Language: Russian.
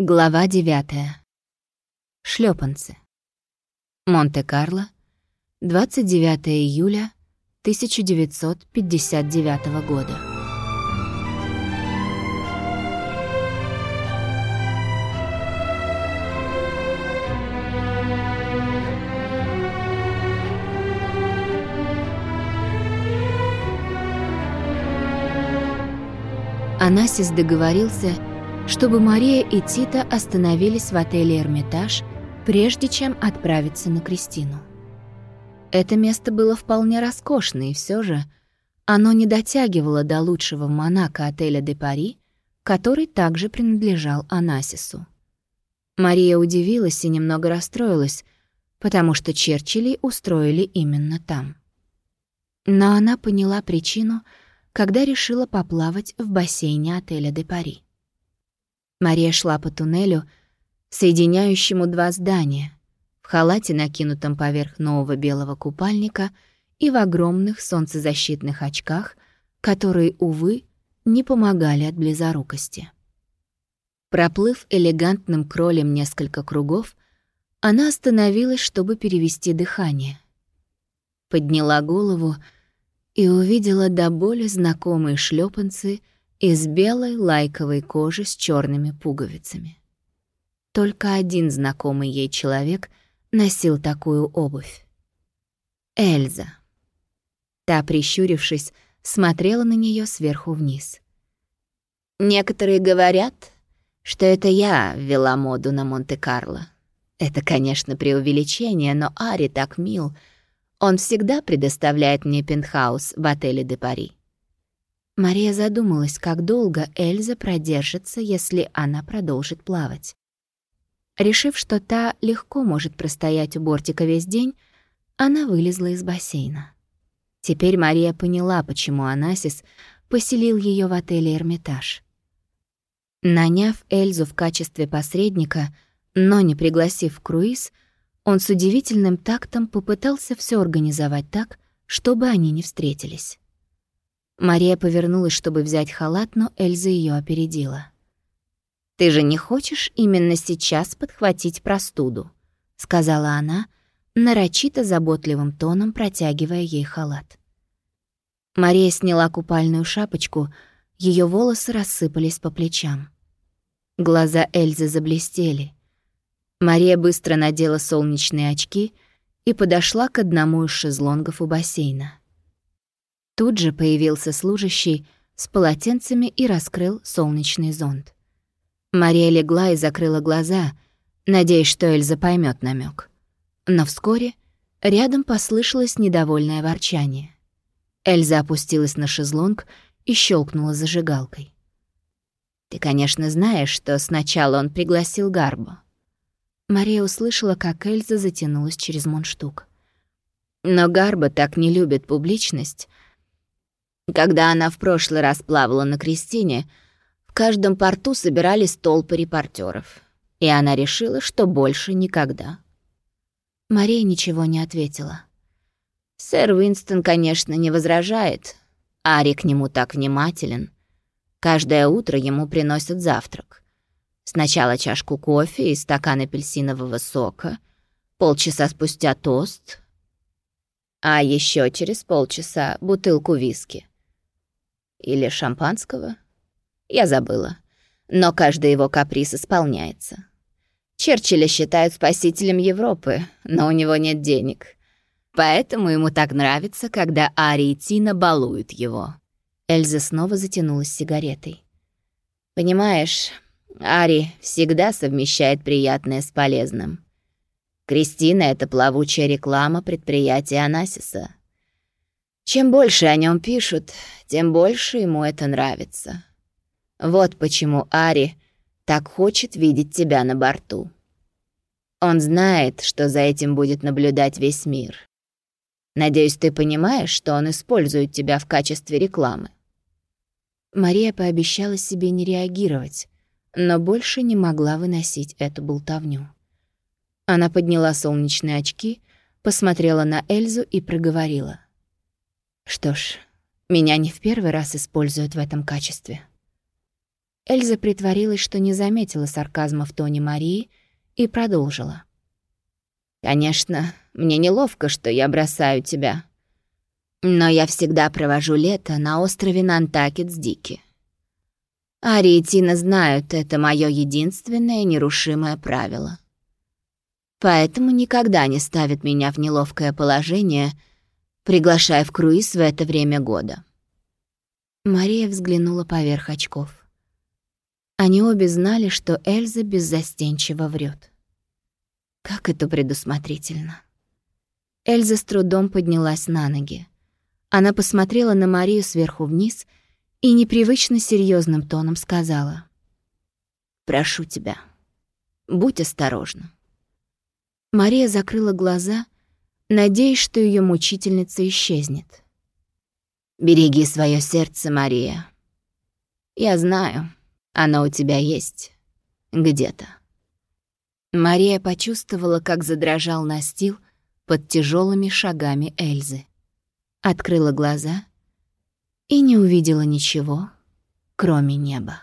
Глава 9. Шлёпанцы. Монте-Карло, 29 июля 1959 года. Анасис договорился, чтобы Мария и Тита остановились в отеле «Эрмитаж», прежде чем отправиться на Кристину. Это место было вполне роскошно, и все же оно не дотягивало до лучшего в Монако отеля «Де Пари», который также принадлежал Анасису. Мария удивилась и немного расстроилась, потому что Черчилли устроили именно там. Но она поняла причину, когда решила поплавать в бассейне отеля «Де Пари». Мария шла по туннелю, соединяющему два здания, в халате, накинутом поверх нового белого купальника, и в огромных солнцезащитных очках, которые, увы, не помогали от близорукости. Проплыв элегантным кролем несколько кругов, она остановилась, чтобы перевести дыхание. Подняла голову и увидела до боли знакомые шлепанцы — из белой лайковой кожи с черными пуговицами. Только один знакомый ей человек носил такую обувь. Эльза. Та, прищурившись, смотрела на нее сверху вниз. «Некоторые говорят, что это я ввела моду на Монте-Карло. Это, конечно, преувеличение, но Ари так мил. Он всегда предоставляет мне пентхаус в отеле «Де Пари». Мария задумалась, как долго Эльза продержится, если она продолжит плавать. Решив, что та легко может простоять у бортика весь день, она вылезла из бассейна. Теперь Мария поняла, почему Анасис поселил ее в отеле «Эрмитаж». Наняв Эльзу в качестве посредника, но не пригласив в круиз, он с удивительным тактом попытался все организовать так, чтобы они не встретились. Мария повернулась, чтобы взять халат, но Эльза ее опередила. «Ты же не хочешь именно сейчас подхватить простуду?» — сказала она, нарочито заботливым тоном протягивая ей халат. Мария сняла купальную шапочку, ее волосы рассыпались по плечам. Глаза Эльзы заблестели. Мария быстро надела солнечные очки и подошла к одному из шезлонгов у бассейна. Тут же появился служащий с полотенцами и раскрыл солнечный зонт. Мария легла и закрыла глаза, надеясь, что Эльза поймет намек. Но вскоре рядом послышалось недовольное ворчание. Эльза опустилась на шезлонг и щелкнула зажигалкой. «Ты, конечно, знаешь, что сначала он пригласил Гарбо». Мария услышала, как Эльза затянулась через мундштук. «Но Гарбо так не любит публичность, когда она в прошлый раз плавала на Кристине, в каждом порту собирались толпы репортеров, и она решила, что больше никогда. Мария ничего не ответила. Сэр Уинстон, конечно, не возражает. Ари к нему так внимателен. Каждое утро ему приносят завтрак. Сначала чашку кофе и стакан апельсинового сока, полчаса спустя тост, а еще через полчаса бутылку виски. Или шампанского? Я забыла. Но каждый его каприз исполняется. Черчилля считают спасителем Европы, но у него нет денег. Поэтому ему так нравится, когда Ари и Тина балуют его. Эльза снова затянулась сигаретой. «Понимаешь, Ари всегда совмещает приятное с полезным. Кристина — это плавучая реклама предприятия Анасиса. Чем больше о нем пишут, тем больше ему это нравится. Вот почему Ари так хочет видеть тебя на борту. Он знает, что за этим будет наблюдать весь мир. Надеюсь, ты понимаешь, что он использует тебя в качестве рекламы. Мария пообещала себе не реагировать, но больше не могла выносить эту болтовню. Она подняла солнечные очки, посмотрела на Эльзу и проговорила — что ж, меня не в первый раз используют в этом качестве. Эльза притворилась, что не заметила сарказма в тоне Марии и продолжила. «Конечно, мне неловко, что я бросаю тебя. Но я всегда провожу лето на острове Нантакет с Дики. Ари и Тина знают, это мое единственное нерушимое правило. Поэтому никогда не ставят меня в неловкое положение, приглашая в круиз в это время года». Мария взглянула поверх очков. Они обе знали, что Эльза беззастенчиво врет. Как это предусмотрительно. Эльза с трудом поднялась на ноги. Она посмотрела на Марию сверху вниз и непривычно серьезным тоном сказала. «Прошу тебя, будь осторожна». Мария закрыла глаза, надеясь, что ее мучительница исчезнет. «Береги свое сердце, Мария. Я знаю, оно у тебя есть. Где-то». Мария почувствовала, как задрожал настил под тяжелыми шагами Эльзы. Открыла глаза и не увидела ничего, кроме неба.